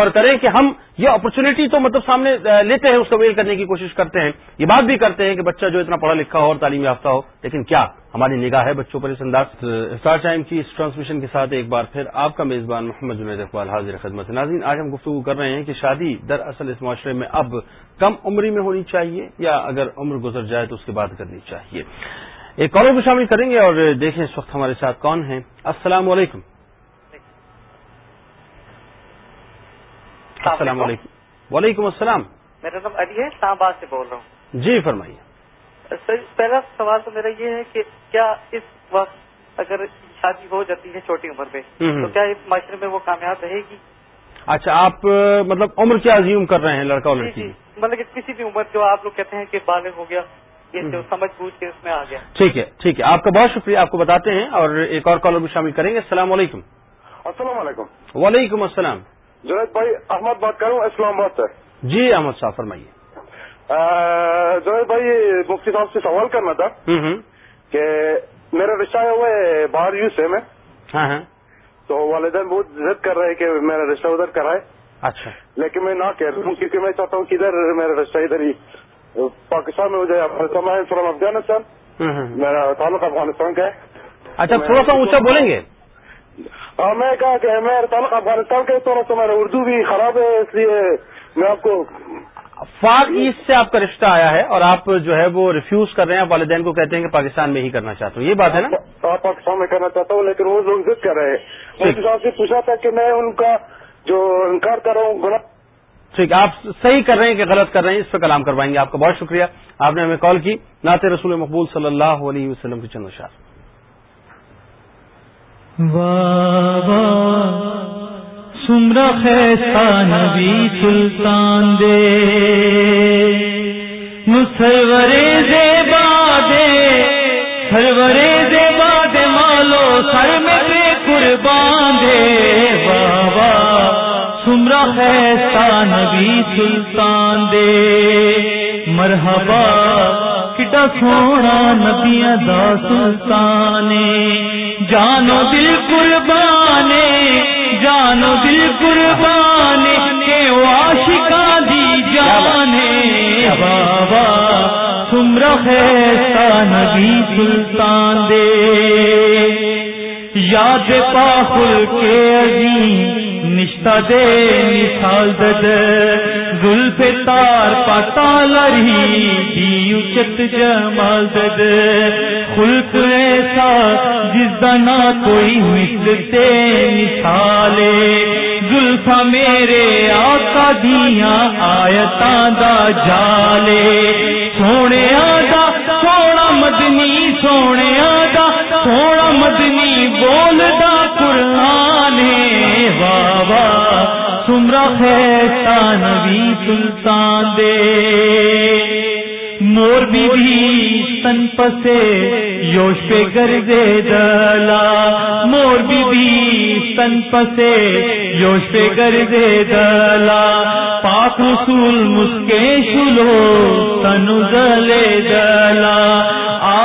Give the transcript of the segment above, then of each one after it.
اور کریں کہ ہم یہ اپرچونٹی تو مطلب سامنے لیتے ہیں اس کو ویل کرنے کی کوشش کرتے ہیں۔ یہ بات بھی کرتے ہیں کہ بچہ جو اتنا پڑھا لکھا ہو اور تعلیم یافتہ ہو، لیکن کیا ہماری نگاہ ہے بچوں پر اس انداز اسٹار ٹائم کی اس ٹرانسمیشن کے ساتھ ایک بار پھر آپ کا میزبان محمد جنید اقبال حاضر خدمت ناظرین، آج ہم گفتگو کر رہے ہیں کہ شادی دراصل اس معاشرے میں اب کم عمری میں ہونی چاہیے یا اگر عمر گزر جائے تو اس کے بعد کرنی چاہیے۔ ایک کالر کو شامل کریں گے اور دیکھیں اس وقت ہمارے ساتھ کون ہیں۔ السلام علیکم۔ السلام علیکم. وعلیکم السلام. میرا نام علی ہے اسلام آباد سے بول رہا ہوں۔ جی فرمائیے۔ سر پہلا سوال تو میرا یہ ہے کہ کیا اس وقت اگر شادی ہو جاتی ہے چھوٹی عمر میں تو کیا اس معاشرے میں وہ کامیاب رہے گی؟ اچھا آپ مطلب عمر کیا عزیوم کر رہے ہیں لڑکا اور جی لڑکی؟ جی۔ مطلب کہ کسی بھی عمر جو آپ لوگ کہتے ہیں کہ بالغ ہو گیا یہ جو سمجھ بوجھ کے اس میں آ گیا۔ ٹھیک ہے ٹھیک ہے۔ آپ کا بہت شکریہ آپ کو بتاتے ہیں اور ایک اور کالر بھی شامل کریں گے۔ السلام علیکم۔ السلام علیکم۔ وعلیکم السلام۔ جنید بھائی احمد بات کروں اسلام آباد سے۔ جی احمد صاحب فرمائیے۔ جنید بھائی مفتی صاحب سے سوال کرنا تھا ہوں ہوں۔ کہ میرا رشتہ ہے وہ ہے باہر یو سے میں۔ ہاں ہاں۔ تو والدین بہت ضد کر رہے ہیں کہ میرا رشتہ ادھر کرائے۔ اچھا۔ لیکن میں نہ کہہ رہا ہوں کیونکہ میں چاہتا ہوں کہ ادھر میرا رشتہ ادھر ہی پاکستان میں ہو جائے۔ فرام افغانستان۔ ہوں ہوں۔ میرا تعلق افغانستان کا ہے۔ اچھا تھوڑا سا اونچا بولیں گے؟ ہاں میں کہا کہ میرا تعلق افغانستان ہے تھوڑا سا میرا اردو بھی خراب ہے اس لیے میں آپ کو فار ایسٹ سے آپ کا رشتہ آیا ہے اور آپ جو ہے وہ ریفیوز کر رہے ہیں والدین کو کہتے ہیں کہ پاکستان میں ہی کرنا چاہتے ہو یہ بات ہے نا؟ آپ پاکستان میں کرنا چاہتا ہوں لیکن وہ لوگ ضد کر رہے ہیں۔ صاحب سے پوچھا تھا کہ میں ان کا جو انکار کر رہا ہوں گناہ ٹھیک آپ صحیح کر رہے ہیں کہ غلط کر رہے ہیں اس پہ کلام کروائیں گے۔ آپ کا بہت شکریہ۔ آپ نے ہمیں کال کی۔ نعت رسول مقبول صلی اللہ علیہ وسلم کی چند اشار سمرا خیسا نبی سلطان دے۔ سرورے دے بادے سرورے دے بادے مالو سر میں بے قربان دے۔ بابا سمرا خیسا نبی سلطان دے۔ مرحبا کڈا سونا نبیاں دا سلطانے جانو دل قربانے، جانو دل قربانے کے عاشقاں دی جانے۔ بابا سمرا خیسا نبی سلطان دے۔ یاد پاخل کے عظیم، نشتہ دے مثال دد زلف تار پتا لری دی اچت جمال خلق ایسا جس دا نہ کوئی مثلتے مثالے زلفا میرے آقا دیاں آیتاں دا جالے سونے آدھا سونا مدنی سونے سمرا خیسا سلطان دے۔ مور بی بی تن پسے، یوش پہ گردے دلا۔ مور بی بی تن پسے، یوش پہ گردے دلا۔ پاک رسول مسکے شلو، تنو دلے دلا۔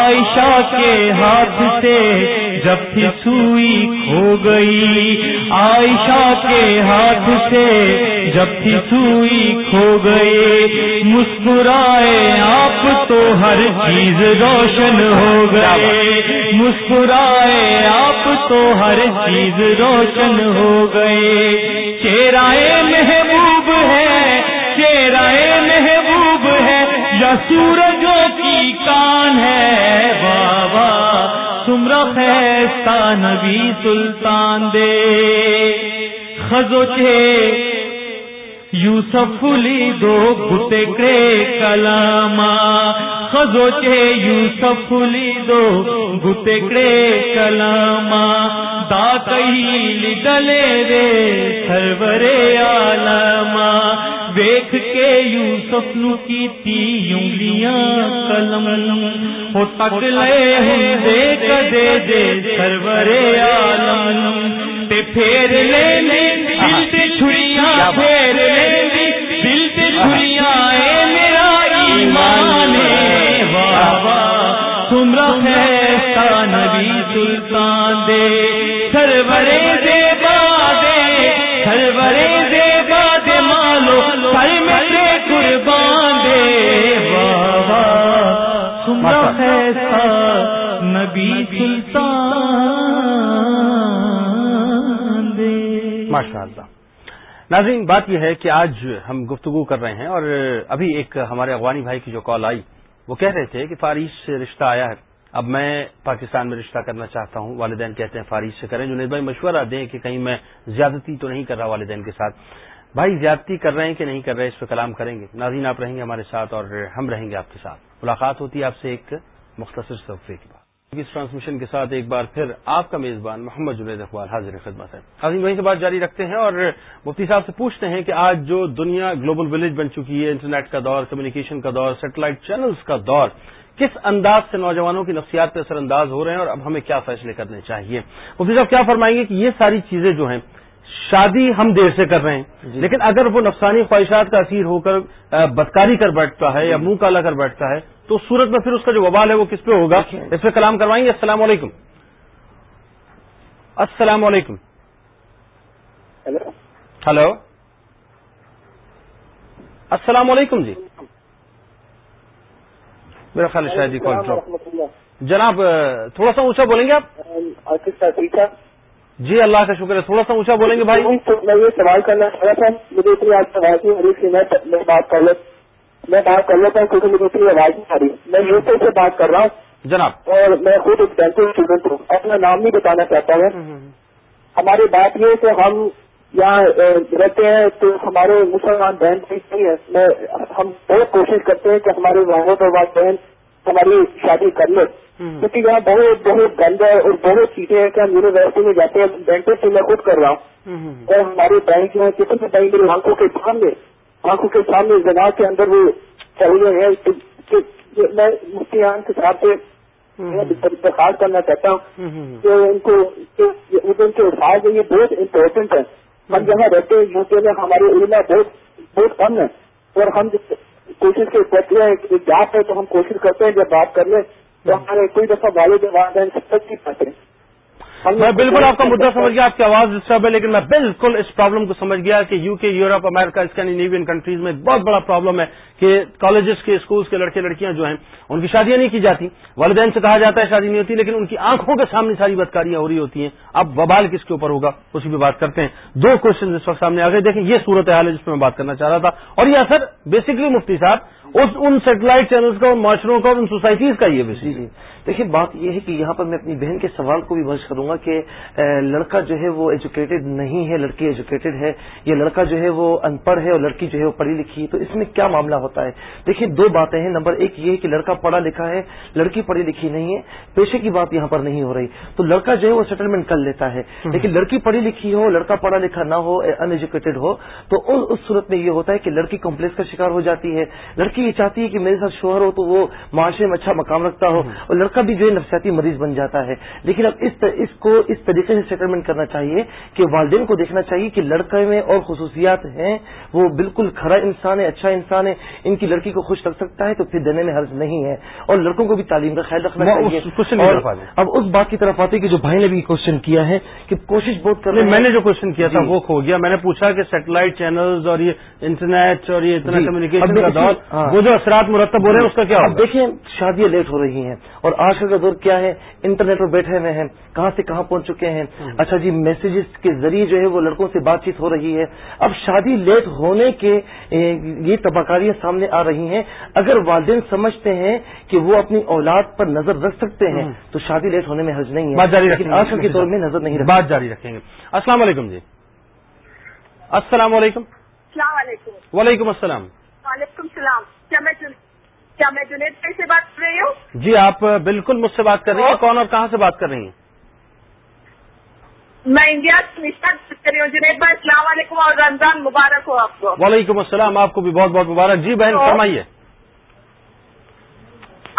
عائشہ کے ہاتھ سے جب تھی سوئی کھو گئی۔ عائشہ کے ہاتھ سے جب تھی سوئی کھو گئی۔ مسکرائے آپ تو ہر چیز روشن ہو گئے۔ مسکرائے آپ تو ہر چیز روشن ہو گئے۔ چہرائے محبوب ہے، چہرائے محبوب ہے۔ یا سورجوں کی کان ہے سمرا خیستا نبی سلطان دے۔ خزو چھے۔ یوسف لی دو گتے کرے کلاما۔ خزو چھے۔ یوسف لی دو گتے کرے کلاما۔ دا کئی دلے دے سرورے عالما۔ ویخ کے یوسف نو کی تی انگلیاں قلم ہو تک لے ہندے کدے دے سرورے عالم تے پھیر لے لے دل تے چھڑیاں، پھیر لے لے دل تے چھڑیاں۔ اے میرا ایمان بابا تمرا خیستا نبی سلطان دے۔ سرورے دے نبی سلطان دے۔ ماشاء اللہ ناظرین، بات یہ ہے کہ آج ہم گفتگو کر رہے ہیں اور ابھی ایک ہمارے افغانی بھائی کی جو کال آئی، وہ کہہ رہے تھے کہ فارس سے رشتہ آیا ہے۔ اب میں پاکستان میں رشتہ کرنا چاہتا ہوں، والدین کہتے ہیں فارس سے کریں۔ جنید بھائی مشورہ دیں کہ کہیں میں زیادتی تو نہیں کر رہا والدین کے ساتھ۔ بھائی زیادتی کر رہے ہیں کہ نہیں کر رہے اس پہ کلام کریں گے۔ ناظرین، آپ رہیں گے ہمارے ساتھ اور ہم رہیں گے آپ کے ساتھ۔ ملاقات ہوتی ہے آپ سے ایک مختصر صفحے کی بات اس ٹرانسمیشن کے ساتھ ایک بار پھر آپ کا میزبان محمد جنید اقبال حاضر خدمت ہے عظیم وہیں سے بات جاری رکھتے ہیں اور مفتی صاحب سے پوچھتے ہیں کہ آج جو دنیا گلوبل ولیج بن چکی ہے، انٹرنیٹ کا دور، کمیونیکیشن کا دور، سیٹلائٹ چینلز کا دور، کس انداز سے نوجوانوں کی نفسیات پہ اثر انداز ہو رہے ہیں اور اب ہمیں کیا فیصلے کرنے چاہیے؟ مفتی صاحب، کیا فرمائیں گے کہ یہ ساری چیزیں جو ہیں شادی ہم دیر سے کر رہے ہیں۔ جی۔ لیکن اگر وہ نفسانی خواہشات کا اثیر ہو کر بدکاری کر بیٹھتا ہے یا منہ کالا کر بیٹھتا ہے تو صورت میں پھر اس کا جو وبال ہے وہ کس پہ ہوگا؟ اس پہ کلام کروائیں گے۔ السلام علیکم۔ السلام علیکم۔ Hello hello. السلام علیکم جی۔ میرا خیال ہے شاید جی کال جناب تھوڑا سا اونچا بولیں گے آپ؟ جی اللہ کا شکر ہے تھوڑا سا اونچا بولیں گے بھائی؟ میں یہ سوال کرنا چاہ رہا تھا مجھے اتنی آپ سے آواز نہیں ہو رہی میں بات کر لیتا میں بات کر لیتا ہوں کیونکہ مجھے اتنی آواز نہیں آ رہی۔ میں یوٹیوب سے بات کر رہا ہوں۔ جناب۔ اور میں خود ایک ڈینٹل اسٹوڈنٹ ہوں۔ اپنا نام نہیں بتانا چاہتا ہوں۔ ہماری بات یہ ہے کہ ہم یہاں رہتے ہیں تو ہمارے مسلمان بہن نہیں ہے ہم بہت کوشش کرتے ہیں کہ ہمارے والد اور بہن ہماری شادی کر لیں۔ کیونکہ یہاں بہت بہت گند ہے اور بہت چیزیں ہیں کہ ہم یونیورسٹی میں جاتے ہیں ڈینٹل سے میں خود کر رہا ہوں۔ اور ہمارے بینک جو ہے کتنے بینک میری آنکھوں کے سامنے آنکھوں کے سامنے جگہ کے اندر وہ چل رہے ہیں میں مفتی کے ساتھ درخواست کرنا چاہتا ہوں کہ ان کو ان کے احساس یہ بہت امپورٹنٹ ہے ہم جہاں رہتے ہیں یو میں ہمارے علما بہت بہت کم ہے اور ہم کوشش کے کرتے ہیں گیپ ہے تو ہم کوشش کرتے ہیں جب بات کر لیں۔ تو ہمارے کوئی دفعہ والد والدین سب کی نہیں میں بالکل آپ کا مدعا سمجھ گیا آپ کی آواز ڈسٹرب ہے لیکن میں بالکل اس پرابلم کو سمجھ گیا کہ یو کے یورپ امریکہ اسکینڈینیوین کنٹریز میں بہت بڑا پرابلم ہے کہ کالجز کے اسکولس کے لڑکے لڑکیاں جو ہیں ان کی شادیاں نہیں کی جاتی۔ والدین سے کہا جاتا ہے شادی نہیں ہوتی لیکن ان کی آنکھوں کے سامنے ساری بدکاریاں ہو رہی ہوتی ہیں۔ اب وبال کس کے اوپر ہوگا؟ اسی پہ بات کرتے ہیں۔ دو کوشچن اس وقت سامنے آ گئے۔ دیکھیں یہ صورت حال ہے جس پہ میں بات کرنا چاہ رہا تھا۔ اور یہ اثر بیسکلی مفتی صاحب اس ان سیٹلائٹ چینلز کا ان معاشروں کا اور ان سوسائٹیز کا یہ بیسکلی دیکھیے بات یہ ہے کہ یہاں پر میں اپنی بہن کے سوال کو بھی بحث کروں گا کہ لڑکا جو ہے وہ ایجوکیٹڈ نہیں ہے لڑکی ایجوکیٹڈ ہے یا لڑکا جو ہے وہ ان پڑھ ہے اور لڑکی جو ہے وہ پڑھی لکھی ہے تو اس میں کیا معاملہ ہوتا ہے؟ دیکھیے دو باتیں ہیں۔ نمبر ایک یہ ہے کہ لڑکا پڑھا لکھا ہے لڑکی پڑھی لکھی نہیں ہے پیشے کی بات یہاں پر نہیں ہو رہی۔ تو لڑکا جو ہے وہ سیٹلمنٹ کر لیتا ہے۔ لیکن لڑکی پڑھی لکھی ہو لڑکا پڑھا لکھا نہ ہو ان ایجوکیٹڈ ہو تو اس صورت میں یہ ہوتا ہے کہ لڑکی کمپلیکس کا شکار ہو جاتی ہے۔ لڑکی یہ چاہتی ہے کہ میرے ساتھ شوہر ہو تو وہ معاشرے میں اچھا مقام رکھتا ہو اور لڑکا بھی جو ہے نفسیاتی مریض بن جاتا ہے۔ لیکن اب اس اس کو اس طریقے سے سیٹلمنٹ کرنا چاہیے کہ والدین کو دیکھنا چاہیے کہ لڑکے میں اور خصوصیات ہیں۔ وہ بالکل کھڑا انسان ہے اچھا انسان ہے۔ ان کی لڑکی کو خوش رکھ سکتا ہے تو پھر دینے میں حرض نہیں ہے۔ اور لڑکوں کو بھی تعلیم کا خیال رکھنا چاہیے۔ اب اس بات کی طرف آتے کہ جو بھائی نے بھی کوشچن کیا ہے کہ کوشش بہت کر میں نے جو کوشچن کیا تھا جی۔ وہ کھو گیا۔ میں نے پوچھا کہ سیٹلائٹ چینلز اور یہ انٹرنیٹ اور یہ اتنا کمیونیکیشن جی۔ کا دور ہاں۔ وہ جو اثرات مرتب ہو رہے ہیں اس کا کیا دیکھیں شادیاں لیٹ ہو رہی ہیں اور آج کل کا دور کیا ہے؟ انٹرنیٹ پر بیٹھے ہوئے ہیں۔ کہاں سے کہاں پہنچ چکے ہیں؟ اچھا جی میسیجز کے ذریعے جو ہے وہ لڑکوں سے بات چیت ہو رہی ہے۔ اب شادی لیٹ ہونے کے یہ تباکاریاں سامنے آ رہی ہیں۔ اگر والدین سمجھتے ہیں کہ وہ اپنی اولاد پر نظر رکھ سکتے ہیں تو شادی لیٹ ہونے میں حرج نہیں ہے۔ بات جاری لیکن آج کل کے دور میں نظر نہیں بات جاری رکھیں گے۔ السلام علیکم جی۔ السلام علیکم۔ السلام علیکم۔ وعلیکم السلام۔ وعلیکم السلام۔ کیا میں کیا میں جنید بھائی سے بات کر رہی ہوں؟ جی آپ بالکل مجھ سے بات کر رہی ہیں۔ کون اور کہاں سے بات کر رہی ہیں؟ میں انڈیا سے بات کر رہی ہوں۔ جنید بھائی السلام علیکم اور رمضان مبارک ہو آپ کو۔ وعلیکم السلام آپ کو بھی بہت بہت مبارک۔ جی بہن فرمائیے۔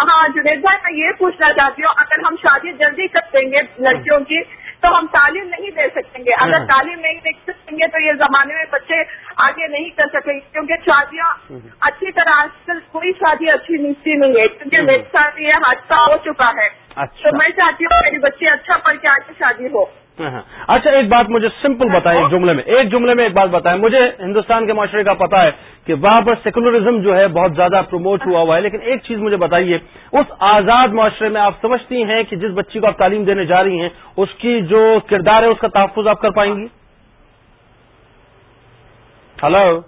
ہاں جنید بھائی میں یہ پوچھنا چاہتی ہوں اگر ہم شادی جلدی کر دیں گے لڑکیوں کی تو ہم تعلیم نہیں دے سکیں گے۔ اگر ہاں۔ تعلیم نہیں دے سکیں گے تو یہ زمانے میں بچے آگے نہیں کر سکیں گے کیونکہ شادیاں اچھی طرح آج کل کوئی شادی اچھی نیچتی نہیں ہے کیونکہ میری شادی ہے حادثہ ہو چکا ہے۔ اچھا۔ تو میں چاہتی ہوں میری بچے اچھا پڑھ کے آگے شادی ہو۔ ہاں، ہاں۔ اچھا ایک بات مجھے سمپل بتائیں ایک جملے میں۔ ایک جملے میں ایک بات بتائیں۔ مجھے ہندوستان کے معاشرے کا پتا ہے کہ وہاں پر سیکولرزم جو ہے بہت زیادہ پروموٹ ہوا ہوا ہے۔ لیکن ایک چیز مجھے بتائیے اس آزاد معاشرے میں آپ سمجھتی ہیں کہ جس بچی کو آپ تعلیم دینے جا رہی ہیں اس کی جو کردار ہے اس کا تحفظ آپ کر پائیں گی؟ ہلو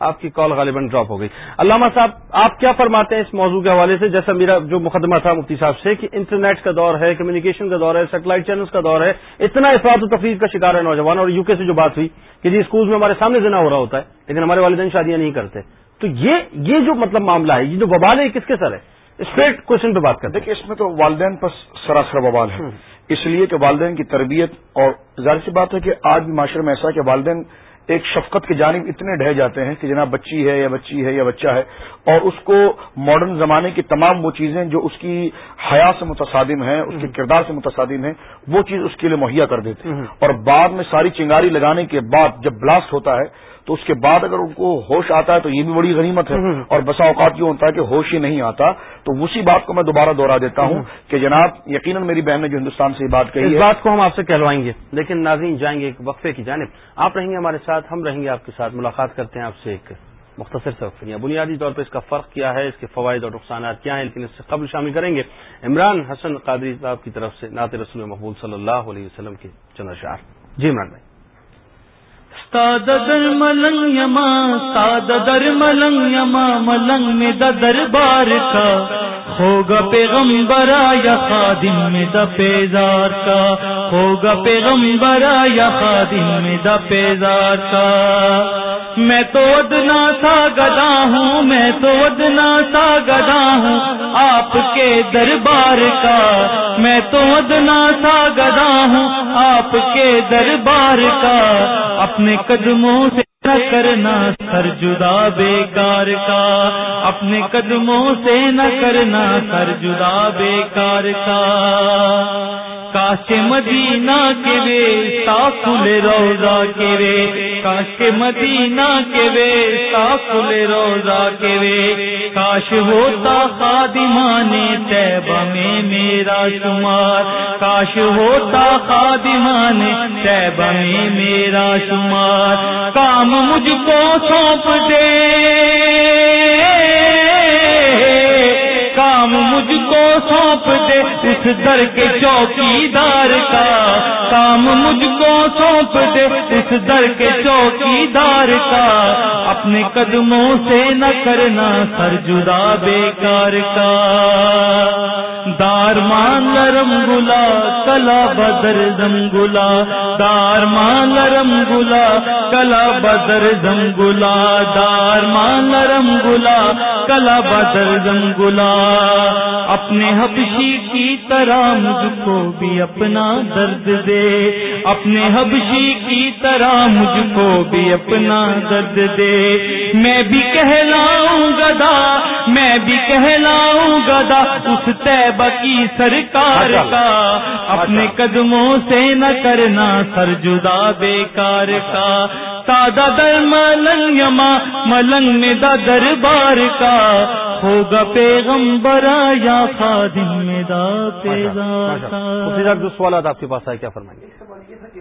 آپ کی کال غالباً ڈراپ ہو گئی۔ علامہ صاحب آپ کیا فرماتے ہیں اس موضوع کے حوالے سے؟ جیسا میرا جو مقدمہ تھا مفتی صاحب سے کہ انٹرنیٹ کا دور ہے کمیونیکیشن کا دور ہے سیٹلائٹ چینلز کا دور ہے اتنا افراد و تفریح کا شکار ہے نوجوان اور یو کے سے جو بات ہوئی کہ جی اسکول میں ہمارے سامنے زنا ہو رہا ہوتا ہے لیکن ہمارے والدین شادیاں نہیں کرتے۔ تو یہ یہ جو مطلب معاملہ ہے یہ جو ببال ہے کس کے سر ہے؟ اسٹریٹ کوشچن پہ بات کرتے دیکھیے اس میں تو والدین پر سراسر بوال ہے۔ اس لیے کہ والدین کی تربیت اور ظاہر سی بات ہے کہ آج بھی معاشرے میں ایسا کہ والدین ایک شفقت کی جانب اتنے ڈھہ جاتے ہیں کہ جناب بچی ہے یا بچی ہے یا بچہ ہے اور اس کو ماڈرن زمانے کی تمام وہ چیزیں جو اس کی حیا سے متصادم ہیں اس کے کردار سے متصادم ہیں وہ چیز اس کے لیے مہیا کر دیتے ہیں۔ اور بعد میں ساری چنگاری لگانے کے بعد جب بلاسٹ ہوتا ہے تو اس کے بعد اگر ان کو ہوش آتا ہے تو یہ بھی بڑی غنیمت ہے اور بسا اوقات یہ ہوتا ہے کہ ہوش ہی نہیں آتا تو اسی بات کو میں دوبارہ دوہرا دیتا ہوں کہ جناب یقیناً میری بہن نے جو ہندوستان سے یہ بات کہی اس بات کو ہم آپ سے کہلوائیں گے لیکن ناظرین جائیں گے ایک وقفے کی جانب۔ آپ رہیں گے ہمارے ساتھ ہم رہیں گے آپ کے ساتھ۔ ملاقات کرتے ہیں آپ سے ایک مختصر سے وقفے بنیادی طور پر اس کا فرق کیا ہے اس کے فوائد اور نقصانات کیا ہیں لیکن اس سے قبل شامل کریں گے عمران حسن قادری صاحب کی طرف سے نعت رسول محبول صلی اللہ علیہ وسلم کے چند اشعار۔ جی عمران بھائی۔ ساد در ملنگ یما، ساد در ملنگ یما، ملنگ میں دربار کا۔ ہوگا پیغمبرا یا خادم میں دا پیزار کا۔ ہوگا پیغمبرا یا خادم میں دا پیزار کا۔ میں تو ادنا سا گدا ہوں، میں تو ادنا سا گدا ہوں آپ کے دربار کا۔ میں تو ادنا سا گدا ہوں آپ کے دربار کا۔ اپنے قدموں سے نہ کرنا، سر جدا بیکار کا۔ اپنے قدموں سے نہ کرنا، سر جدا بیکار کا۔ کاش مدینہ کے وے، ساکل روزہ کے وے۔ کاش مدینہ کے وے، ساکل روزہ کے وے۔ کاش ہوتا خادمان تیبہ میں میرا شمار۔ کاش ہوتا خادمان تیبہ میں میرا شمار۔ کام مجھ کو سونپ دے۔ مجھ کو سونپ دے اس در کے چوکی دار کا کام مجھ کو سونپ دے اس در کے چوکی دار کا اپنے قدموں سے نہ کرنا سر جدا بیکار کا دار مان گلا، کلا بدر دم گلا۔ دار مان گلا، کلا بدر دم گلا۔ دار مان گلا، کلا بدر دم گلا۔ اپنے حبشی کی طرح مجھ کو بھی اپنا درد دے۔ اپنے حبشی کی طرح مجھ کو بھی اپنا درد دے۔ میں بھی کہلاؤں گدا میں بھی کہلاؤں گدا اس طیبہ کی سرکار کا۔ اپنے قدموں سے نہ کرنا سر جدا بیکار کا۔ سادہ در ملنگ یما ملنگ میں دا دربار کا۔ ہوگا پیغمبرا یا خادم میں دا پیغام جو سوالات آپ کے پاس آئے کیا فرمائیں گے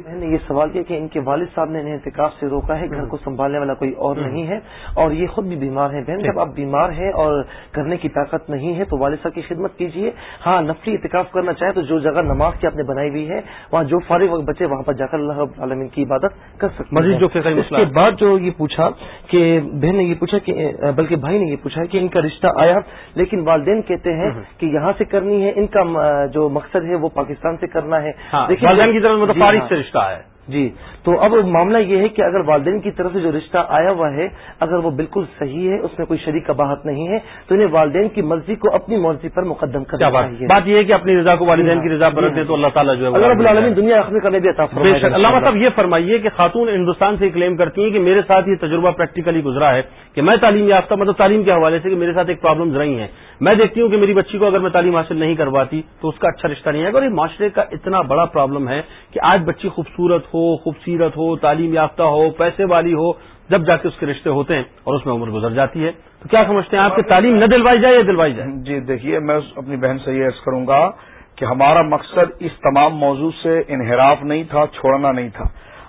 بہن نے یہ سوال کیا کہ ان کے والد صاحب نے انہیں احتکاف سے روکا ہے گھر کو سنبھالنے والا کوئی اور نہیں ہے اور یہ خود بھی بیمار ہیں بہن جب آپ بیمار ہیں اور کرنے کی طاقت نہیں ہے تو والد صاحب کی خدمت کیجیے ہاں نفلی احتکاف کرنا چاہے تو جو جگہ نماز کی آپ نے بنائی ہوئی ہے وہاں جو فارغ وقت بچے وہاں پر جا کر اللہ عالمین کی عبادت کر سکتے مزید جو اس کے بعد جو یہ پوچھا کہ بہن نے یہ پوچھا کہ بلکہ بھائی نے یہ پوچھا کہ ان کا رشتہ آیا لیکن والدین کہتے ہیں کہ یہاں سے کرنی ہے ان کا جو مقصد ہے وہ پاکستان سے کرنا ہے۔ ہاں، والدین کی طرف مطلب فارغ ہاں۔ سے رشتہ ہے جی تو اب معاملہ یہ ہے کہ اگر والدین کی طرف سے جو رشتہ آیا ہوا ہے اگر وہ بالکل صحیح ہے اس میں کوئی شریک کباہت نہیں ہے تو انہیں والدین کی مرضی کو اپنی مرضی پر مقدم کرنا چاہیے۔ بات یہ ہے کہ اپنی رضا کو والدین کی رضا برت دیں تو اللہ تعالیٰ جو ہے العالمین دنیا رکھنے کرنے بھی اللہ صاحب یہ فرمائیے کہ خاتون ہندوستان سے کلیم کرتی ہیں کہ میرے ساتھ یہ تجربہ پریکٹیکلی گزرا ہے کہ میں تعلیم یافتہ مطلب تعلیم کے حوالے سے کہ میرے ساتھ ایک پرابلمز رہی ہیں۔ میں دیکھتی ہوں کہ میری بچی کو اگر میں تعلیم حاصل نہیں کرواتی تو اس کا اچھا رشتہ نہیں ہے اور یہ معاشرے کا اتنا بڑا پرابلم ہے کہ آج بچی خوبصورت ہو خوبصیرت ہو، تعلیم یافتہ ہو، پیسے والی ہو، جب جا کے اس کے رشتے ہوتے ہیں اور اس میں عمر گزر جاتی ہے۔ تو کیا سمجھتے ہیں آپ کی تعلیم نہ دلوائی جائے یا دلوائی جائے؟ جی دیکھیے، میں اپنی بہن سے یہ عرض کروں گا کہ ہمارا مقصد اس تمام موضوع سے انحراف نہیں تھا، چھوڑنا نہیں تھا۔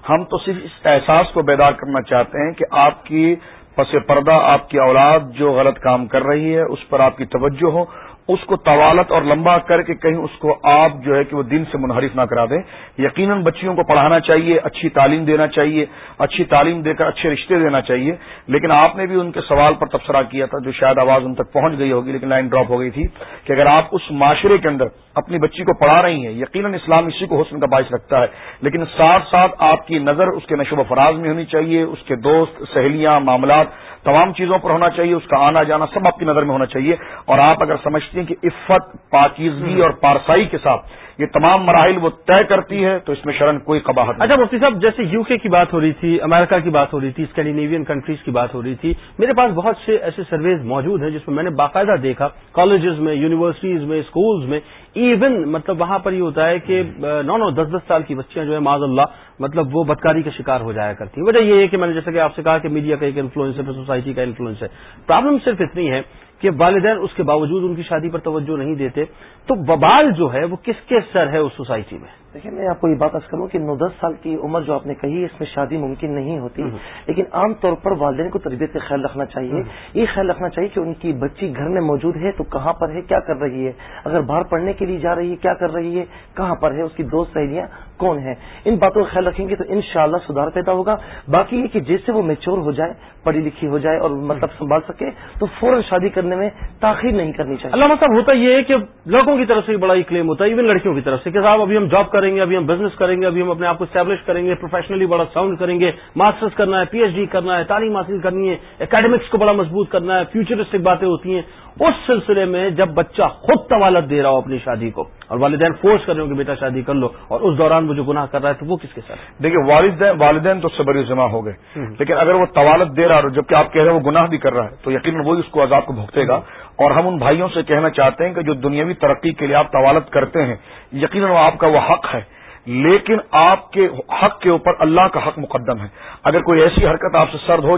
ہم تو صرف اس احساس کو بیدار کرنا چاہتے ہیں کہ آپ کی پس پردہ آپ کی اولاد جو غلط کام کر رہی ہے، اس پر آپ کی توجہ ہو اس کو طوالت اور لمبا کر کے کہیں اس کو آپ جو ہے کہ وہ دن سے منحرف نہ کرا دیں۔ یقیناً بچیوں کو پڑھانا چاہیے، اچھی تعلیم دینا چاہیے، اچھی تعلیم دے کر اچھے رشتے دینا چاہیے۔ لیکن آپ نے بھی ان کے سوال پر تبصرہ کیا تھا جو شاید آواز ان تک پہنچ گئی ہوگی، لیکن لائن ڈراپ ہو گئی تھی کہ اگر آپ اس معاشرے کے اندر اپنی بچی کو پڑھا رہی ہیں، یقیناً اسلام اسی کو حسن کا باعث رکھتا ہے۔ لیکن ساتھ ساتھ آپ کی نظر اس کے نشو و فراز میں ہونی چاہیے، اس کے دوست، سہیلیاں، معاملات تمام چیزوں پر ہونا چاہیے، اس کا آنا جانا سب آپ کی نظر میں ہونا چاہیے۔ اور آپ اگر سمجھتے ہیں کہ عفت پاکیزگی اور پارسائی کے ساتھ یہ تمام مراحل وہ طے کرتی ہے تو اس میں شرن کوئی قباحت اچھا مفتی صاحب جیسے یو کے کی بات ہو رہی تھی امریکہ کی بات ہو رہی تھی اسکینڈینیوین کنٹریز کی بات ہو رہی تھی میرے پاس بہت سے ایسے سرویز موجود ہیں جس میں میں نے باقاعدہ دیکھا کالجز میں یونیورسٹیز میں اسکولز میں ایون مطلب وہاں پر یہ ہوتا ہے کہ نو نو دس دس سال کی بچیاں جو ہے معذ اللہ مطلب وہ بدکاری کا شکار ہو جایا کرتی ہیں۔ وجہ یہ ہے کہ میں نے جیسا کہ آپ سے کہا کہ میڈیا کا ایک انفلوئنس ہے سوسائٹی کا انفلوئنس ہے۔ پرابلم صرف اتنی ہے کہ والدین اس کے باوجود ان کی شادی پر توجہ نہیں دیتے، تو ببال جو ہے وہ کس کے سر ہے اس سوسائٹی میں؟ دیکھیں میں آپ کو یہ بات کروں کہ نو دس سال کی عمر جو آپ نے کہی اس میں شادی ممکن نہیں ہوتی۔ لیکن عام طور پر والدین کو تربیت کا خیال رکھنا چاہیے۔ یہ خیال رکھنا چاہیے کہ ان کی بچی گھر میں موجود ہے تو کہاں پر ہے کیا کر رہی ہے؟ اگر باہر پڑھنے کے لیے جا رہی ہے کیا کر رہی ہے؟ کہاں پر ہے؟ اس کی دوست سہیلیاں کون ہیں؟ ان باتوں کا خیال رکھیں گے تو ان شاء اللہ سدھار پیدا ہوگا۔ باقی یہ کہ جیسے وہ میچور ہو جائے پڑھی لکھی ہو جائے اور مطلب سنبھال سکے تو فوراً شادی کرنے میں تاخیر نہیں کرنی چاہیے۔ اللہ صاحب ہوتا یہ ہے کہ لڑکوں کی طرف سے بڑا ہی کلیم ہوتا ہے ایون لڑکیوں کی طرف سے کہ صاحب ابھی ہم جاب کریں گے، ابھی ہم بزنس کریں گے، ابھی ہم اپنے آپ کو اسٹیبلش کریں گے پروفیشنلی بڑا ساؤنڈ کریں گے ماسٹرز کرنا ہے پی ایچ ڈی کرنا ہے، تعلیم حاصل کرنی ہے اکیڈمکس کو بڑا مضبوط کرنا ہے فیوچرسٹک باتیں ہوتی ہیں اس سلسلے میں جب بچہ خود طوالت دے رہا ہو اپنی شادی کو اور والدین فورس کر رہے ہو کہ بیٹا شادی کر لو اور اس دوران وہ جو گناہ کر رہا ہے تو وہ کس کے ساتھ دیکھیے والدین والدین تو سے جمع ہو گئے۔ لیکن اگر وہ طوالت دے رہا ہے جبکہ آپ کہہ رہے ہیں وہ گناہ بھی کر رہا ہے تو یقیناً وہی اس کو عذاب کو بھگتے گا۔ اور ہم ان بھائیوں سے کہنا چاہتے ہیں کہ جو دنیاوی ترقی کے لیے آپ طوالت کرتے ہیں یقیناً وہ آپ کا وہ حق ہے۔ لیکن آپ کے حق کے اوپر اللہ کا حق مقدم ہے۔ اگر کوئی ایسی حرکت آپ سے سرد ہو،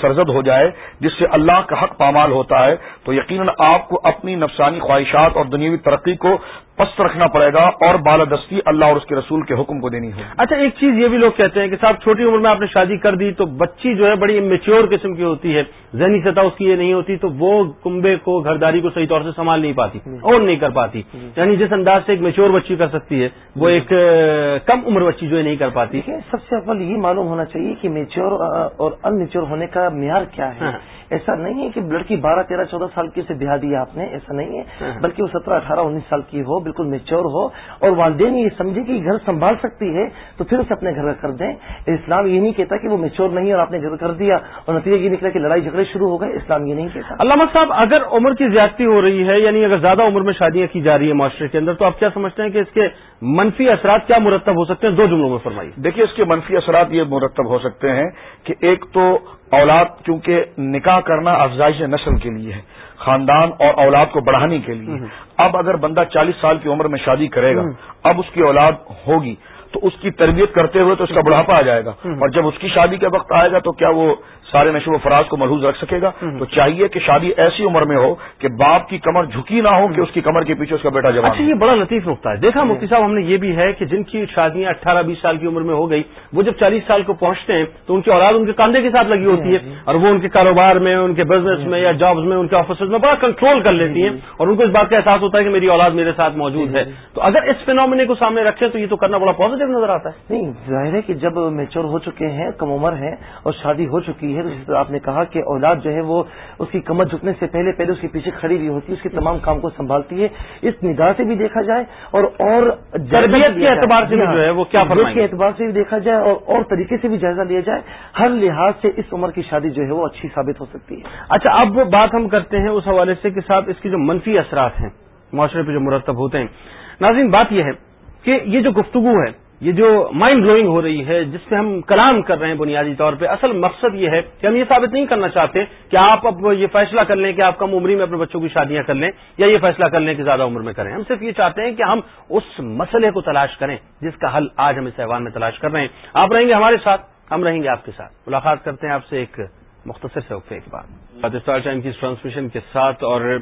سرزد ہو جائے، جس سے اللہ کا حق پامال ہوتا ہے، تو یقیناً آپ کو اپنی نفسانی خواہشات اور دنیاوی ترقی کو پست رکھنا پڑے گا اور بالادستی اللہ اور اس کے رسول کے حکم کو دینی ہوگی۔ اچھا ایک چیز یہ بھی لوگ کہتے ہیں کہ صاحب چھوٹی عمر میں آپ نے شادی کر دی تو بچی جو ہے بڑی میچیور قسم کی ہوتی ہے۔ ذہنی سطح اس کی یہ نہیں ہوتی تو وہ کنبے کو گھرداری کو صحیح طور سے سنبھال نہیں پاتی اور نہیں کر پاتی۔ یعنی جس انداز سے ایک میچور بچی کر سکتی ہے وہ ایک کم عمر بچی جو ہے نہیں کر پاتی۔ سب سے اول یہ معلوم ہونا چاہیے کہ میچور اور ان میچور ہونے کا معیار کیا ہے۔ ہاں۔ ایسا نہیں ہے کہ لڑکی بارہ تیرہ چودہ سال کی سے دیا آپ نے ایسا نہیں ہے۔ ہاں۔ بلکہ وہ سترہ اٹھارہ انیس سال کی ہو بالکل میچور ہو اور والدین یہ سمجھے کہ گھر سنبھال سکتی ہے تو پھر اسے اپنے گھر کا کر دیں۔ اسلام یہ نہیں کہتا کہ وہ میچور نہیں اور آپ نے گھر کر دیا اور نتیجہ یہ نکلا کہ لڑائی جھگڑے شروع ہو گئے اسلام یہ نہیں کہتا۔ علامہ صاحب اگر عمر کی زیادتی ہو رہی ہے یعنی اگر زیادہ عمر میں شادیاں کی جا رہی ہے معاشرے کے اندر تو آپ کیا سمجھتے ہیں کہ اس کے منفی اثرات کیا مرتب ہو سکتے ہیں؟ دو جملوں میں فرمائیے۔ دیکھیے اس کے منفی اثرات یہ مرتب ہو سکتے ہیں کہ ایک تو اولاد کیونکہ نکاح کرنا افزائش نسل کے لیے ہے۔ خاندان اور اولاد کو بڑھانے کے لیے۔ اب اگر بندہ چالیس سال کی عمر میں شادی کرے گا اب اس کی اولاد ہوگی تو اس کی تربیت کرتے ہوئے تو اس کا بڑھاپا آ جائے گا۔ اور جب اس کی شادی کے وقت آئے گا تو کیا وہ سارے نشو و فراز کو محوظ رکھ سکے گا۔ تو چاہیے کہ شادی ایسی عمر میں ہو کہ باپ کی کمر جھکی نہ ہو کہ اس کی کمر کے پیچھے اس کا بیٹا جوان اچھا یہ بڑا لطیف نقطہ ہے۔ دیکھا مفتی صاحب ہم نے یہ بھی ہے کہ جن کی شادیاں اٹھارہ بیس سال کی عمر میں ہو گئی وہ جب چالیس سال کو پہنچتے ہیں تو ان کی اولاد ان کے کاندھے کے ساتھ لگی ہوتی ہے اور وہ ان کے کاروبار میں ان کے بزنس میں یا جابز میں ان کے آفیسز میں بڑا کنٹرول کر لیتی ہیں اور ان کو اس بات کا احساس ہوتا ہے کہ میری اولاد میرے ساتھ موجود ہے۔ تو اگر اس فینومینے کو سامنے رکھیں تو یہ تو کرنا بڑا پازیٹو نظر آتا ہے۔ نہیں ظاہر ہے کہ جب میچور ہو چکے ہیں کم عمر ہے اور شادی ہو چکی ہے تو جس طرح آپ نے کہا کہ اولاد جو ہے وہ اس کی کمر جھکنے سے پہلے پہلے اس کے پیچھے کھڑی ہوئی ہوتی ہے اس کے تمام کام کو سنبھالتی ہے۔ اس نگاہ سے بھی دیکھا جائے اور اور تربیت کے اعتبار سے جو ہے وہ کیا کے اعتبار سے بھی دیکھا جائے اور اور طریقے سے بھی جائزہ لیا جائے۔ ہر لحاظ سے اس عمر کی شادی جو ہے وہ اچھی ثابت ہو سکتی ہے۔ اچھا اب بات ہم کرتے ہیں اس حوالے سے کہ صاحب اس کے جو منفی اثرات ہیں معاشرے پہ جو مرتب ہوتے ہیں۔ ناظرین بات یہ ہے کہ یہ جو گفتگو ہے یہ جو مائنڈ بلوئنگ ہو رہی ہے، جس پہ ہم کلام کر رہے ہیں بنیادی طور پہ، اصل مقصد یہ ہے کہ ہم یہ ثابت نہیں کرنا چاہتے کہ آپ اب یہ فیصلہ کر لیں کہ آپ کم عمری میں اپنے بچوں کی شادیاں کر لیں یا یہ فیصلہ کر لیں کہ زیادہ عمر میں کریں۔ ہم صرف یہ چاہتے ہیں کہ ہم اس مسئلے کو تلاش کریں جس کا حل آج ہم اس احوال میں تلاش کر رہے ہیں۔ آپ رہیں گے ہمارے ساتھ، ہم رہیں گے آپ کے ساتھ۔ ملاقات کرتے ہیں آپ سے ایک مختصر سے وقفے کے بعد۔ پاکستان ٹائم کی ٹرانسمیشن کے ساتھ اور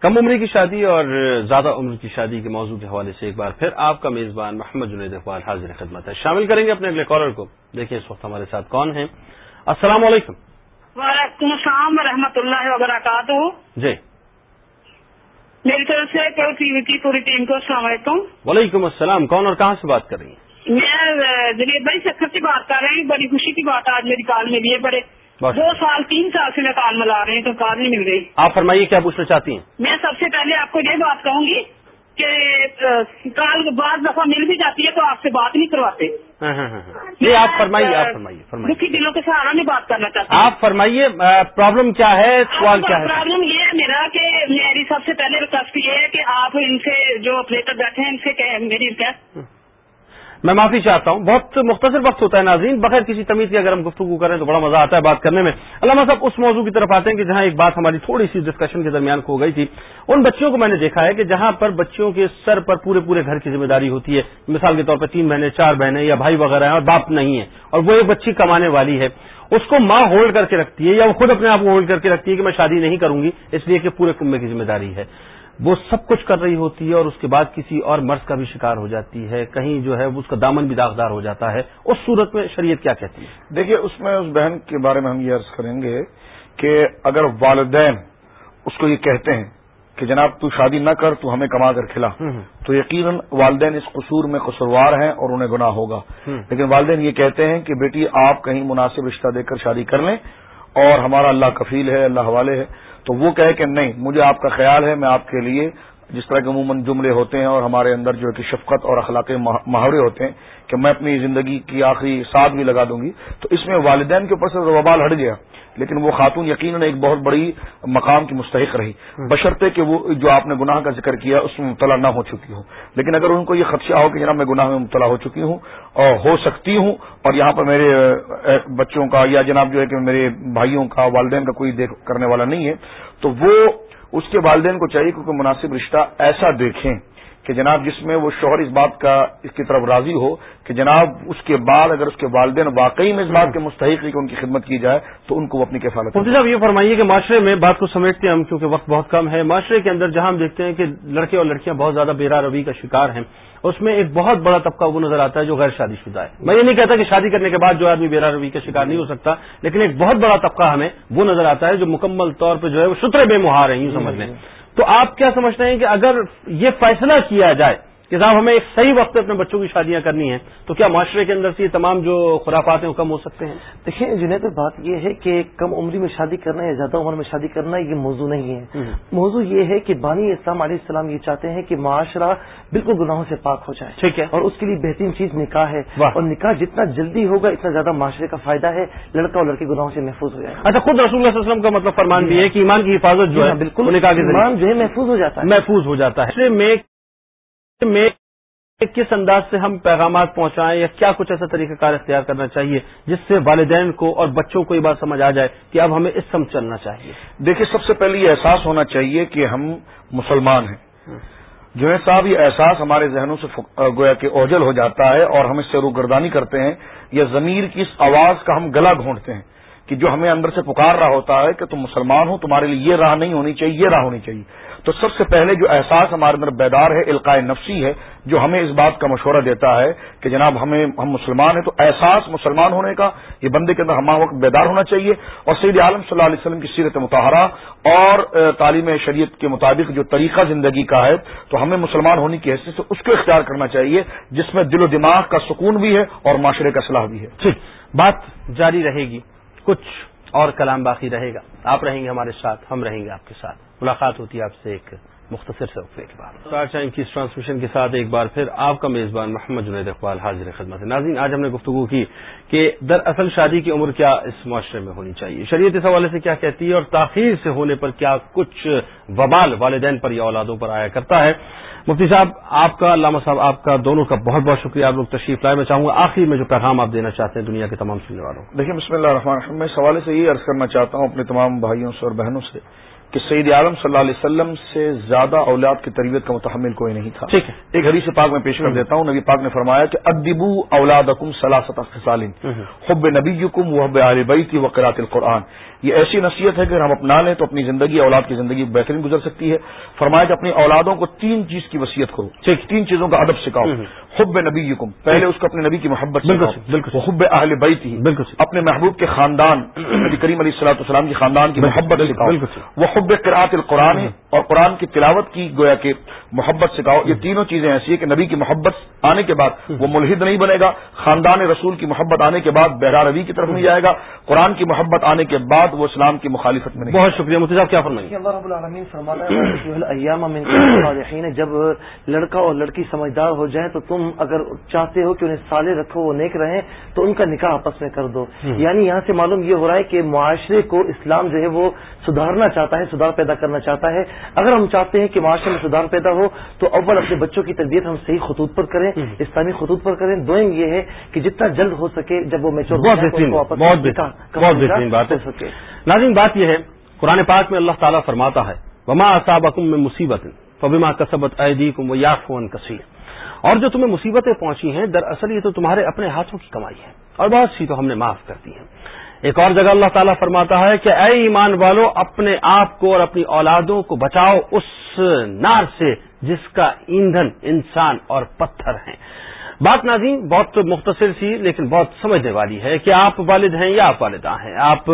کم عمری کی شادی اور زیادہ عمر کی شادی کے موضوع کے حوالے سے ایک بار پھر آپ کا میزبان محمد جنید اقبال حاضر خدمت ہے۔ شامل کریں گے اپنے اگلے کالر کو۔ دیکھیں اس وقت ہمارے ساتھ کون ہیں۔ السلام علیکم۔ وعلیکم السلام ورحمۃ اللہ وبرکاتہ۔ جی۔ میری طرف سے ٹی وی کی پوری ٹیم کو السلام علیکم۔ وعلیکم السلام۔ کون اور کہاں سے بات کر رہی ہیں؟ میں جنید بھائی سکھر سے بات کر رہی ہوں بڑی خوشی کی بات آج میری کال ملی ہے بڑے دو سال تین سال سے میں کال ملا رہی ہوں تو کال نہیں مل رہی۔ آپ فرمائیے کیا پوچھنا چاہتی ہیں؟ میں سب سے پہلے آپ کو یہ بات کہوں گی کہ کال بعض دفعہ مل بھی جاتی ہے تو آپ سے بات نہیں کرواتے۔ ہاں ہاں ہاں۔ جی آپ فرمائیے آپ فرمائیے فرمائیے۔ دکھی دلوں کے سہارا نہیں بات کرنا چاہتا آپ فرمائیے پرابلم کیا ہے؟ سوال کیا ہے؟ پرابلم یہ ہے میرا کہ میری سب سے پہلے ریکویسٹ یہ ہے کہ آپ ان سے جو آپریٹر بیٹھے ہیں ان سے میری ریکویسٹ میں معافی چاہتا ہوں۔ بہت مختصر وقت ہوتا ہے ناظرین۔ بغیر کسی تمیز کے اگر ہم گفتگو کریں تو بڑا مزہ آتا ہے بات کرنے میں۔ علامہ صاحب، اس موضوع کی طرف آتے ہیں کہ جہاں ایک بات ہماری تھوڑی سی ڈسکشن کے درمیان کھو گئی تھی۔ ان بچوں کو میں نے دیکھا ہے کہ جہاں پر بچوں کے سر پر پورے پورے گھر کی ذمہ داری ہوتی ہے۔ مثال کے طور پر تین بہنیں، چار بہنیں یا بھائی وغیرہ ہیں اور باپ نہیں ہے۔ اور وہ ایک بچی کمانے والی ہے۔ اس کو ماں ہولڈ کر کے رکھتی ہے یا وہ خود اپنے آپ کو ہولڈ کر کے رکھتی ہے کہ میں شادی نہیں کروں گی، اس لیے کہ پورے کنبے کی ذمہ داری ہے۔ وہ سب کچھ کر رہی ہوتی ہے اور اس کے بعد کسی اور مرض کا بھی شکار ہو جاتی ہے کہیں جو ہے اس کا دامن بھی داغدار ہو جاتا ہے۔ اس صورت میں شریعت کیا کہتی ہے؟ دیکھیے اس میں اس بہن کے بارے میں ہم یہ عرض کریں گے کہ اگر والدین اس کو یہ کہتے ہیں کہ جناب تو شادی نہ کر تو ہمیں کما کر کھلا۔ تو یقیناً والدین اس قصور میں قصوروار ہیں اور انہیں گناہ ہوگا۔ لیکن والدین یہ کہتے ہیں کہ بیٹی آپ کہیں مناسب رشتہ دے کر شادی کر لیں اور ہمارا اللہ کفیل ہے اللہ حوالے ہے۔ تو وہ کہے کہ نہیں، مجھے آپ کا خیال ہے، میں آپ کے لیے جس طرح کے عموماً جملے ہوتے ہیں اور ہمارے اندر جو ہے کہ شفقت اور اخلاقی محاورے ہوتے ہیں کہ میں اپنی زندگی کی آخری ساتھ بھی لگا دوں گی، تو اس میں والدین کے اوپر سے وبال ہٹ گیا۔ لیکن وہ خاتون یقیناً ایک بہت بڑی مقام کی مستحق رہی۔ بشرطے کہ وہ جو آپ نے گناہ کا ذکر کیا اس میں مبتلا نہ ہو چکی ہو لیکن اگر ان کو یہ خدشہ ہو کہ جناب میں گناہ میں مبتلا ہو چکی ہوں اور ہو سکتی ہوں اور یہاں پر میرے بچوں کا یا جناب جو ہے کہ میرے بھائیوں کا والدین کا کوئی دیکھ کرنے والا نہیں ہے تو وہ اس کے والدین کو چاہیے کیونکہ مناسب رشتہ ایسا دیکھیں۔ کہ جناب جس میں وہ شوہر اس بات کا اس کی طرف راضی ہو کہ جناب اس کے بعد اگر اس کے والدین واقعی میں اس بات کے مستحق ہے کہ ان کی خدمت کی جائے تو ان کو وہ اپنی کفالت مفتی صاحب، یہ فرمائیے کہ معاشرے میں بات کو سمیٹتے ہیں ہم کیونکہ وقت بہت کم ہے۔ معاشرے کے اندر جہاں ہم دیکھتے ہیں کہ لڑکے اور لڑکیاں بہت زیادہ بیرا روی کا شکار ہیں۔ اس میں ایک بہت بڑا طبقہ وہ نظر آتا ہے جو غیر شادی شدہ ہے۔ میں یہ نہیں کہتا کہ شادی کرنے کے بعد جو آدمی بیرا روی کا شکار نہیں ہو سکتا، لیکن ایک بہت بڑا طبقہ ہمیں وہ نظر آتا ہے جو مکمل طور پہ جو ہے وہ شترے بے مہار ہیں، یوں سمجھ لیں۔ تو آپ کیا سمجھتے ہیں کہ اگر یہ فیصلہ کیا جائے کہ صاحب ہمیں ایک صحیح وقت پہ اپنے بچوں کی شادیاں کرنی ہیں تو کیا معاشرے کے اندر سے یہ تمام جو خرافات ہیں وہ کم ہو سکتے ہیں؟ دیکھیں جنید بات یہ ہے کہ کم عمری میں شادی کرنا یا زیادہ عمر میں شادی کرنا یہ موضوع نہیں ہے۔ موضوع یہ ہے کہ بانی اسلام علیہ السلام یہ چاہتے ہیں کہ معاشرہ بالکل گناہوں سے پاک ہو جائے۔ ٹھیک ہے۔ اور اس کے لیے بہترین چیز نکاح ہے۔ اور نکاح جتنا جلدی ہوگا اتنا زیادہ معاشرے کا فائدہ ہے لڑکا اور لڑکی گناہوں سے محفوظ ہو جائے۔ اچھا خود رسول اللہ علیہ وسلم کا مطلب فرمان بھی ہے کہ ایمان کی حفاظت جو ہے بالکل۔ نکاح ایمان جو ہے محفوظ ہو جاتا ہے۔ محفوظ ہو جاتا ہے۔ میں کس انداز سے ہم پیغامات پہنچائیں یا کیا کچھ ایسا طریقہ کار اختیار کرنا چاہیے جس سے والدین کو اور بچوں کو یہ بات سمجھ آ جائے کہ اب ہمیں اس سمجھ چلنا چاہیے؟ دیکھیے، سب سے پہلے یہ احساس ہونا چاہیے کہ ہم مسلمان ہیں۔ جو ہے صاحب، یہ احساس ہمارے ذہنوں سے گویا کہ اوجل ہو جاتا ہے اور ہم اس سے روگردانی کرتے ہیں یا ضمیر کی اس آواز کا ہم گلا گھونٹتے ہیں۔ کہ جو ہمیں اندر سے پکار رہا ہوتا ہے کہ تم مسلمان ہو، تمہارے لیے یہ راہ نہیں ہونی چاہیے، یہ راہ ہونی چاہیے۔ تو سب سے پہلے جو احساس ہمارے اندر بیدار ہے القاع نفسی ہے، جو ہمیں اس بات کا مشورہ دیتا ہے کہ جناب ہمیں، ہم مسلمان ہیں، تو احساس مسلمان ہونے کا، یہ بندے کے اندر ہمارا وقت بیدار ہونا چاہیے۔ اور سید عالم صلی اللہ علیہ وسلم کی سیرت متحرہ اور تعلیم شریعت کے مطابق جو طریقہ زندگی کا ہے، تو ہمیں مسلمان ہونے کی حیثیت سے اس کو اختیار کرنا چاہیے، جس میں دل و دماغ کا سکون بھی ہے اور معاشرے کا صلاح بھی ہے۔ ٹھیک، بات جاری رہے گی۔ کچھ اور کلام باقی رہے گا۔ آپ رہیں گے ہمارے ساتھ، ہم رہیں گے آپ کے ساتھ۔ ملاقات ہوتی ہے آپ سے ایک مختصر سے وقفے کے بعد۔ اسٹار ٹائم کی اس ٹرانسمیشن کے ساتھ ایک بار پھر آپ کا میزبان محمد جنید اقبال حاضر خدمت ہے۔ ناظرین، آج ہم نے گفتگو کی کہ دراصل شادی کی عمر کیا اس معاشرے میں ہونی چاہیے۔ شریعت اس حوالے سے کیا کہتی ہے اور تاخیر سے ہونے پر کیا کچھ وبال والدین پر یا اولادوں پر آیا کرتا ہے۔ مفتی صاحب، آپ کا، علامہ صاحب، آپ کا دونوں کا بہت بہت شکریہ۔ آپ لوگ تشریف لائے، میں چاہوں گا آخری میں جو پیغام آپ دینا چاہتے ہیں دنیا کے تمام سننے والوں دیکھیں، بسم اللہ الرحمن الرحیم، میں اس حوالے سے یہ عرض کرنا چاہتا ہوں اپنے تمام بھائیوں سے اور بہنوں سے کہ سعید عالم صلی اللہ علیہ وسلم سے زیادہ اولاد کی تربیت کا متحمل کوئی نہیں تھا۔ ٹھیک ہے۔ ایک حدیث پاک میں پیش کر دیتا ہوں۔ نبی پاک نے فرمایا کہ ادبو اولاد اکم خسالین حب نبی کم وحب عالبئی کی وقرات القرآن۔ یہ ایسی نصیحت ہے کہ ہم اپنا لیں تو اپنی زندگی اولاد کی زندگی بہترین گزر سکتی ہے۔ فرمایا کہ اپنی اولادوں کو تین چیز کی وصیت کرو۔ تین چیزوں کا ادب سکھاؤ۔ حب نبی پہلے اس کو اپنے نبی کی محبت بالکل حب اہل بیت ہی۔ بالکل اپنے محبوب کے خاندان نبی کریم علیہ السلاۃ السلام کی خاندان کی محبت سکھاؤ وہ حب قرآت القرآن ہے اور قرآن کی تلاوت کی گویا کہ محبت سکھاؤ یہ تینوں چیزیں ایسی ہیں کہ نبی کی محبت آنے کے بعد وہ ملحد نہیں بنے گا۔ خاندان رسول کی محبت آنے کے بعد بہرا روی کی طرف نہیں جائے گا۔ قرآن کی محبت آنے کے بعد وہ اسلام کی مخالفت میں بہت شکریہ متضاب کیا فرمائیے؟ اللہ رب العالمین فرماتا ہے جب لڑکا اور لڑکی سمجھدار ہو جائیں تو تم اگر چاہتے ہو کہ انہیں سالے رکھو وہ نیک رہیں تو ان کا نکاح آپس میں کر دو۔ یعنی یہاں سے معلوم یہ ہو رہا ہے کہ معاشرے کو اسلام جو ہے وہ سدھارنا چاہتا ہے سدھار پیدا کرنا چاہتا ہے۔ اگر ہم چاہتے ہیں کہ معاشرے میں سدھار پیدا ہو تو اول اپنے بچوں کی تربیت ہم صحیح خطوط پر کریں اسلامی خطوط پر کریں۔ دوئم یہ ہے کہ جتنا جلد ہو سکے جب وہ میچور بہت ہے۔ ناظرین بات یہ ہے قرآن پاک میں اللہ تعالیٰ فرماتا ہے وما اصابکم میں مصیبت فبما کسبت ایدیکم ویعفو کثیر اور جو تمہیں مصیبتیں پہنچی ہیں، دراصل یہ تو تمہارے اپنے ہاتھوں کی کمائی ہے۔ اور بہت سی تو ہم نے معاف کر دی ہیں۔ ایک اور جگہ اللہ تعالیٰ فرماتا ہے کہ، اے ایمان والو، اپنے آپ کو اور اپنی اولادوں کو بچاؤ اس نار سے جس کا ایندھن، انسان اور پتھر ہیں۔ بات ناظرین بہت مختصر سی لیکن بہت سمجھنے والی ہے کہ آپ والد ہیں یا آپ والدہ ہیں۔ آپ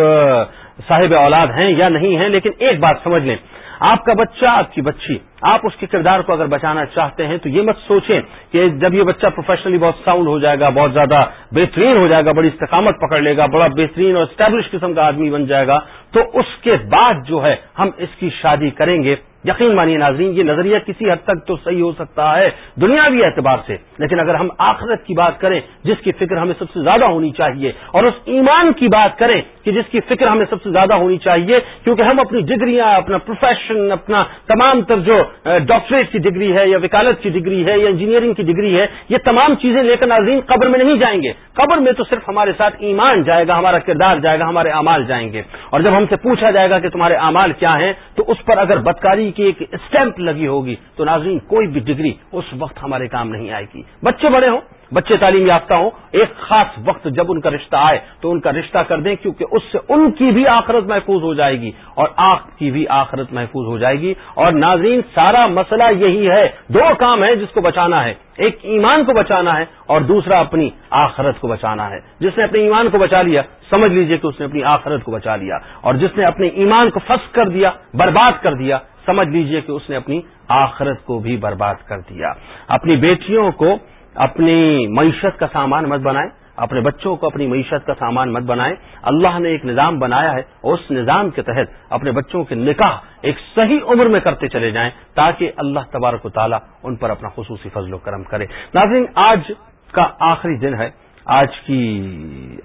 صاحب اولاد ہیں یا نہیں ہیں، لیکن ایک بات سمجھ لیں۔ آپ کا بچہ، آپ کی بچی آپ اس کے کردار کو اگر بچانا چاہتے ہیں تو یہ مت سوچیں کہ جب یہ بچہ پروفیشنلی بہت ساؤنڈ ہو جائے گا، بہت زیادہ بہترین ہو جائے گا، بڑی استقامت پکڑ لے گا، بڑا بہترین اور اسٹیبلش قسم کا آدمی بن جائے گا، تو اس کے بعد جو ہے ہم اس کی شادی کریں گے۔ یقین مانیے ناظرین، یہ نظریہ کسی حد تک تو صحیح ہو سکتا ہے دنیاوی اعتبار سے۔ لیکن اگر ہم آخرت کی بات کریں، جس کی فکر ہمیں سب سے زیادہ ہونی چاہیے، اور اس ایمان کی بات کریں کہ جس کی فکر ہمیں سب سے زیادہ ہونی چاہیے، کیونکہ ہم اپنی ڈگریاں، اپنا پروفیشن اپنا تمام تر جو ڈاکٹریٹ کی ڈگری ہے یا وکالت کی ڈگری ہے یا انجینئرنگ کی ڈگری ہے، یہ تمام چیزیں لے کر ناظرین قبر میں نہیں جائیں گے۔ قبر میں تو صرف ہمارے ساتھ ایمان جائے گا، ہمارا کردار جائے گا، ہمارے امال جائیں گے۔ اور جب ہم سے پوچھا جائے گا کہ تمہارے امال کیا ہیں، تو اس پر اگر بدکاری کی ایک اسٹمپ لگی ہوگی تو ناظرین، کوئی بھی ڈگری اس وقت ہمارے کام نہیں آئے گی۔ بچے بڑے ہوں، بچے تعلیم یافتہ ہوں، ایک خاص وقت جب ان کا رشتہ آئے تو ان کا رشتہ کر دیں کیونکہ اس سے ان کی بھی آخرت محفوظ ہو جائے گی اور آخ کی بھی آخرت محفوظ ہو جائے گی۔ اور ناظرین، سارا مسئلہ یہی ہے، دو کام ہے جس کو بچانا ہے۔ ایک ایمان کو بچانا ہے اور دوسرا اپنی آخرت کو بچانا ہے۔ جس نے اپنے ایمان کو بچا لیا، سمجھ لیجیے کہ اس نے اپنی آخرت کو بچا لیا۔ اور جس نے اپنے ایمان کو فس کر دیا، برباد کر دیا سمجھ لیجیے کہ اس نے اپنی آخرت کو بھی برباد کر دیا۔ اپنی بیٹیوں کو اپنی معیشت کا سامان مت بنائیں، اپنے بچوں کو اپنی معیشت کا سامان مت بنائیں۔ اللہ نے ایک نظام بنایا ہے اس نظام کے تحت اپنے بچوں کے نکاح ایک صحیح عمر میں کرتے چلے جائیں تاکہ اللہ تبارک و تعالیٰ ان پر اپنا خصوصی فضل و کرم کرے۔ ناظرین، آج کا آخری دن ہے، آج کی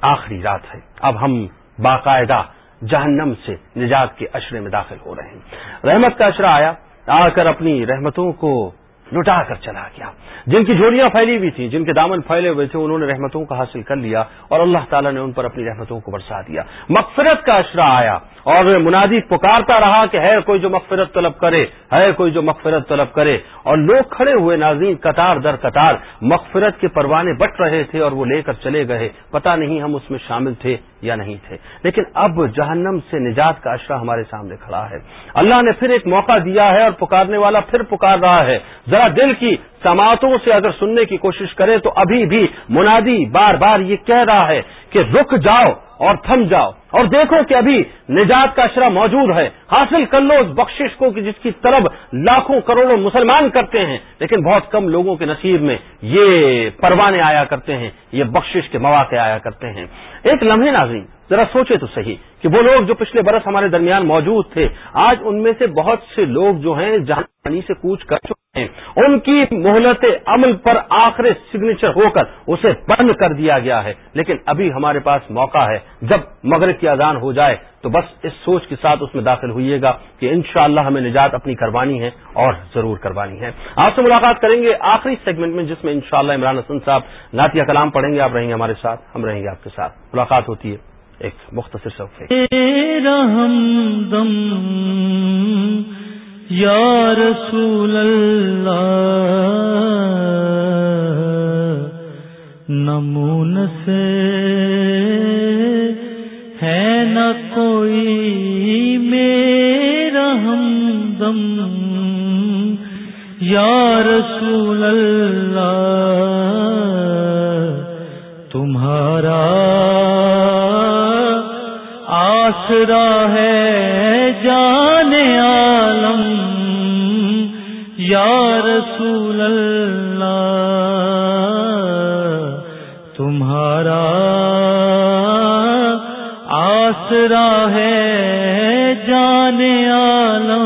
آخری رات ہے۔ اب ہم باقاعدہ جہنم سے نجات کے اشرے میں داخل ہو رہے ہیں۔ رحمت کا اشرا آیا، آ کر اپنی رحمتوں کو لٹا کر چلا گیا۔ جن کی جوڑیاں پھیلی ہوئی تھیں، جن کے دامن پھیلے ہوئے تھے، انہوں نے رحمتوں کا حاصل کر لیا اور اللہ تعالیٰ نے ان پر اپنی رحمتوں کو برسا دیا۔ مغفرت کا اشرا آیا اور منادی پکارتا رہا کہ ہے کوئی جو مغفرت طلب کرے، ہے کوئی جو مغفرت طلب کرے۔ اور لوگ کھڑے ہوئے، ناظرین، قطار در قطار، مغفرت کے پروانے بٹ رہے تھے اور وہ لے کر چلے گئے۔ پتا نہیں ہم اس میں شامل تھے یا نہیں تھے۔ لیکن اب جہنم سے نجات کا اشرا ہمارے سامنے کھڑا ہے۔ اللہ نے پھر ایک موقع دیا ہے اور پکارنے والا پھر پکار رہا ہے۔ ذرا دل کی سماعتوں سے اگر سننے کی کوشش کرے تو ابھی بھی منادی بار بار یہ کہہ رہا ہے کہ رک جاؤ اور تھم جاؤ اور دیکھو کہ ابھی نجات کا اشرا موجود ہے۔ حاصل کر لو اس بخشش کو کہ جس کی طلب لاکھوں کروڑوں مسلمان کرتے ہیں۔ لیکن بہت کم لوگوں کے نصیب میں یہ پروانے آیا کرتے ہیں، یہ بخشش کے مواقع آیا کرتے ہیں۔ ایک لمحے ناظرین، ذرا سوچے تو صحیح کہ وہ لوگ جو پچھلے برس ہمارے درمیان موجود تھے، آج ان میں سے بہت سے لوگ جو ہیں جہانی سے کوچ کر چکے ہیں۔ ان کی مہلت عمل پر آخر سگنیچر ہو کر اسے بند کر دیا گیا ہے۔ لیکن ابھی ہمارے پاس موقع ہے۔ جب مغرب کی اذان ہو جائے تو بس اس سوچ کے ساتھ اس میں داخل ہوئیے گا کہ انشاءاللہ ہمیں نجات اپنی کروانی ہے اور ضرور کروانی ہے۔ آپ سے ملاقات کریں گے آخری سیگمنٹ میں، جس میں انشاءاللہ عمران حسن صاحب ناتیہ کلام پڑھیں گے۔ آپ رہیں گے ہمارے ساتھ، ہم رہیں گے آپ کے ساتھ۔ ملاقات ہوتی ہے ایک مختصر سوق دم یا رسول اللہ نمون سے ہے نہ کوئی میرا ہمدم۔ یا رسول اللہ تمہارا آسرا ہے جان عالم، یا رسول اللہ، تمہارا آسرا ہے جان عالم،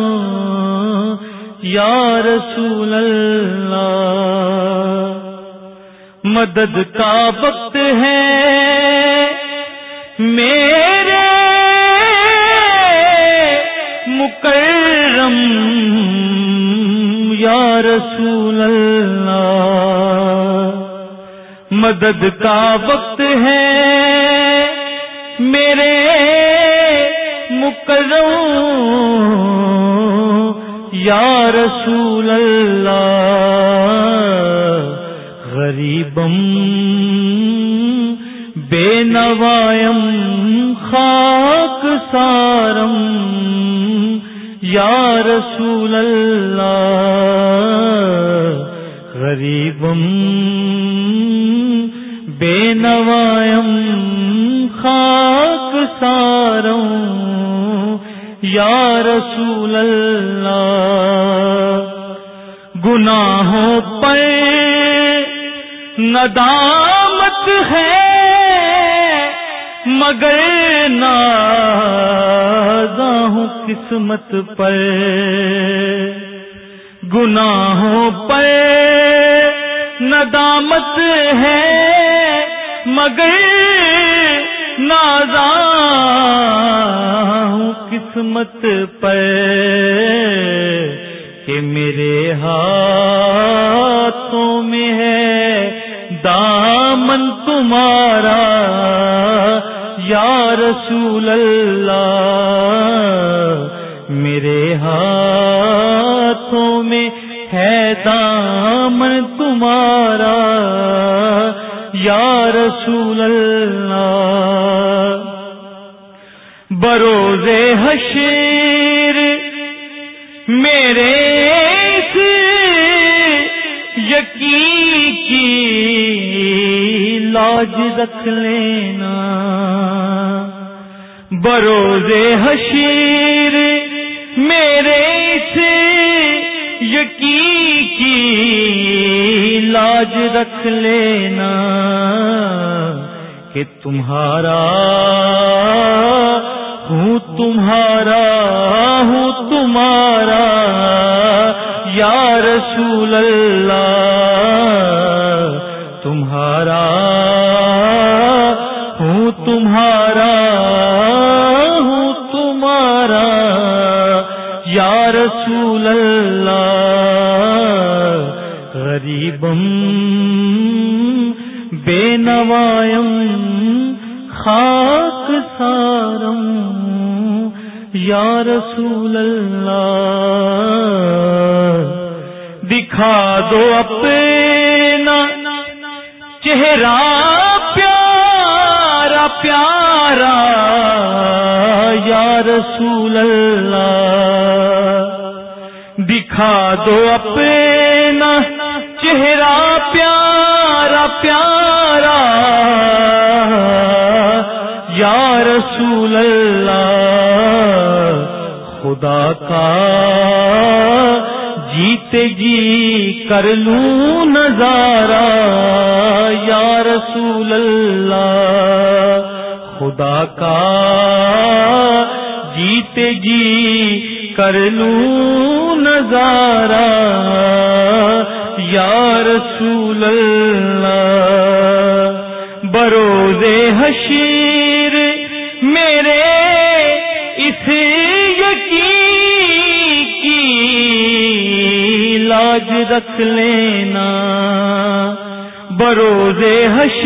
یا رسول اللہ۔ مدد کا وقت ہے، میرے مکرم یا رسول اللہ، مدد کا وقت ہے میرے مکرم، یا رسول اللہ، غریبم، بے نوائم، خاک سارم۔ یا رسول اللہ، غریبم، بے نوائم، خاک سارم یا رسول اللہ، گناہوں پر ندامت ہے۔ مگر ہوں قسمت پر، گناہوں پر۔ ندامت ہے مگر ہوں قسمت پر۔ کہ میرے ہاتھوں میں ہے دامن تمہارا یا رسول اللہ، میرے ہاتھوں میں ہے دامن تمہارا۔ یا رسول اللہ، بروز حشیر میرے یقین کی لاج رکھ لینا۔ بروز حشیر، میرے سے یقین کی لاج رکھ لینا کہ تمہارا ہوں تمہارا ہوں، تمہارا، یا رسول اللہ، تمہارا بے نوائم، خاک سارم، یا رسول اللہ، دکھا دو اپنا چہرہ، پیارا پیارا، یا رسول اللہ، دکھا دو اپنا چہرہ رسول اللہ، خدا کا جیتے جی کر لوں نظارہ، یا رسول اللہ، خدا کا جیتے جی کر لوں نظارہ، یا رسول اللہ، بروز حشیر رکھ لینا۔ بروز حشیر